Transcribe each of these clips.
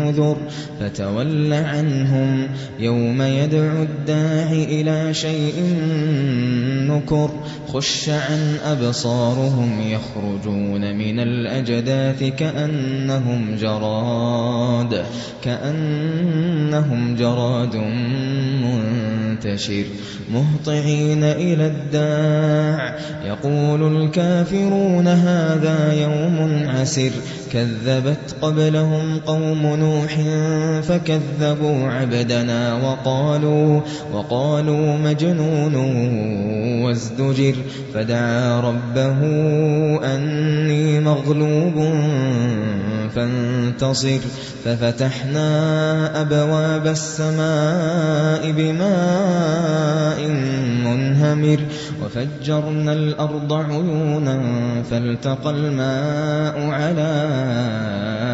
النذر فتول عنهم يوم يدعو الداع إلى شيء نكر خش عن أبصارهم يخرجون من الأجداث كأنهم جراد كأنهم جراد منتشر. مهطعين إلى الداع. يقول الكافرون هذا يوم عسر. كذبت قبلهم قوم نوح فكذبوا عبدنا وقالوا وقالوا مجنون وازدجر. فدعا ربه أني مغلوب فانتصر ففتحنا أبواب السماء بماء منهمر وفجرنا الأرض عيونا فالتقى الماء على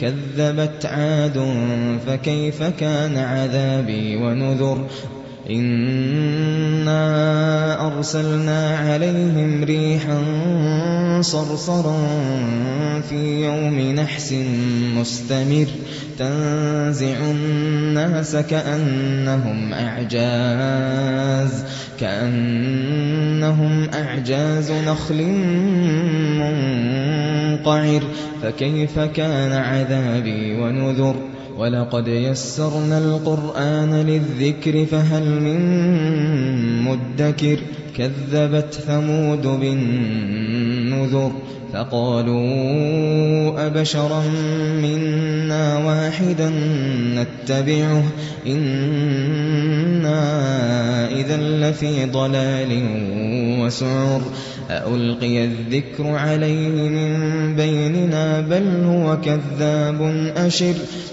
كذبت عاد فكيف كان عذابي ونذر إِنَّا أَرْسَلْنَا عَلَيْهِمْ رِيحًا صَرْصَرًا فِي يَوْمِ نَحْسٍ مُسْتَمِرٍّ تَنزِعُ النَّاسَ كَأَنَّهُمْ أَعْجَازُ كَأَنَّهُمْ أَعْجَازُ نَخْلٍ مُّنقَعِرٍ فَكَيْفَ كَانَ عَذَابِي وَنُذُرِ؟ وَلَقَدْ يَسَّرْنَا الْقُرْآنَ لِلذِّكْرِ فَهَلْ مِن مُّدَّكِرٍ؟ كَذَّبَتْ ثَمُودُ بِالنُّذُرِ فَقَالُوا أَبَشَرًا مِّنَّا وَاحِدًا نَّتَّبِعُهُ إِنَّا إِذًا لَّفِي ضَلَالٍ وَسُعُرٍ أَأُلْقِيَ الذِّكْرُ عَلَيْهِ مِن بَيْنِنَا بَلْ هُوَ كَذَّابٌ أَشِرٌ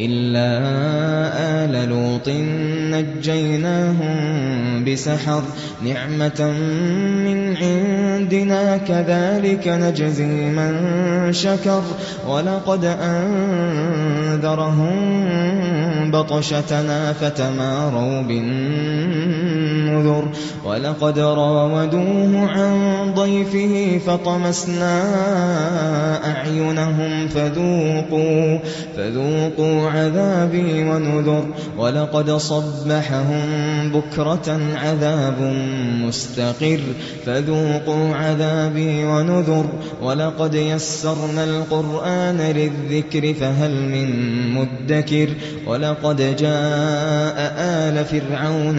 إِلَّا آلَ لُوطٍ نَّجَّيْنَاهُم بِسَحَرٍ نِّعْمَةً مِّنْ عِندِنَا كَذَٰلِكَ نَجْزِي مَن شَكَرَ. وَلَقَدْ أَنذَرَهُم بَطْشَتَنَا فَتَمَارَوْا بِالنُّذُرِ. وَلَقَدْ رَاوَدُوهُ عَن ضَيْفِهِ فَطَمَسْنَا أَعْيُنَهُمْ فَذُوقُوا عَذَابِي وَنُذُرِ. وَلَقَدْ صَبَّحَهُم بُكْرَةً عَذَابٌ مُّسْتَقِرٌّ فَذُوقُوا عَذَابِي وَنُذُرِ وَلَقَدْ يَسَّرْنَا الْقُرْآنَ لِلذِّكْرِ فَهَلْ مِن مُّدَّكِرٍ وَلَقَدْ جَاءَ آلَ فِرْعَوْنَ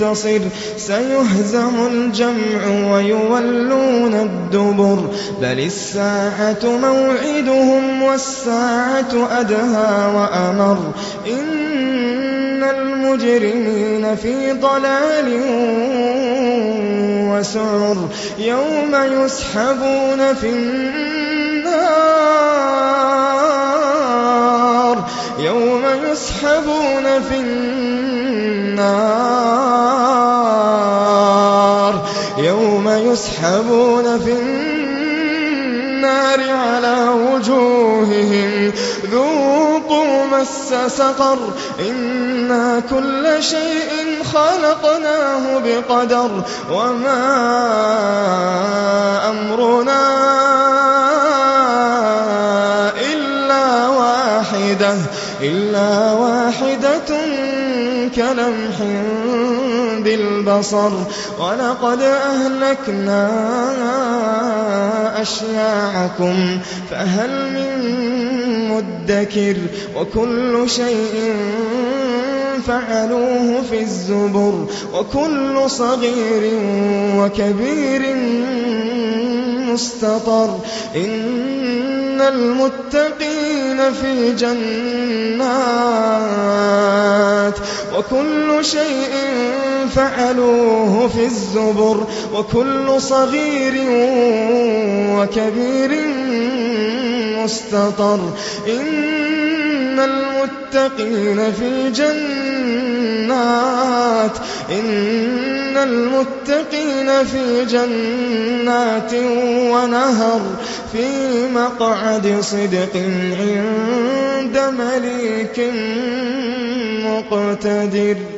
مُّنتَصِرٌ سَيُهْزَمُ الْجَمْعُ وَيُوَلُّونَ الدُّبُرَ. بَلِ السَّاعَةُ مَوْعِدُهُمْ وَالسَّاعَةُ أَدْهَىٰ وَأَمَرُّ. إِنَّ الْمُجْرِمِينَ فِي ضَلَالٍ وَسُعُرٍ. يَوْمَ يُسْحَبُونَ فِي النَّارِ. يَوْمَ يُسْحَبُونَ فِي النَّارِ. يُسْحَبُونَ فِي النَّارِ عَلَىٰ وُجُوهِهِمْ. ذُوقُوا مَسَّ سَقَرَ. إِنَّا كُلَّ شَيْءٍ خَلَقْنَاهُ بِقَدَرٍ. وَمَا أَمْرُنَا إِلَّا وَاحِدَةٌ. بِالْبَصَرِ وَلَقَدْ أَهْلَكْنَا أَشْيَاعَكُمْ فَهَلْ مِن مُّدَّكِرٍ وَكُلُّ شَيْءٍ فَعَلُوهُ فِي الزُّبُرِ وَكُلُّ صَغِيرٍ وَكَبِيرٍ مُّسْتَطَرٌ إِنَّ الْمُتَّقِينَ فِي جَنَّاتٍ وَكُلُّ شَيْءٍ فَعَلُوهُ فِي الزُّبُرِ وَكُلُّ صَغِيرٍ وَكَبِيرٍ مُّسْتَطَرٌ إِنَّ الْمُتَّقِينَ فِي جَنَّاتٍ إِنَّ الْمُتَّقِينَ فِي جَنَّاتٍ وَنَهَرٍ فِي مَقْعَدِ صِدْقٍ عِندَ مَلِيكٍ مُّقْتَدِرٍ.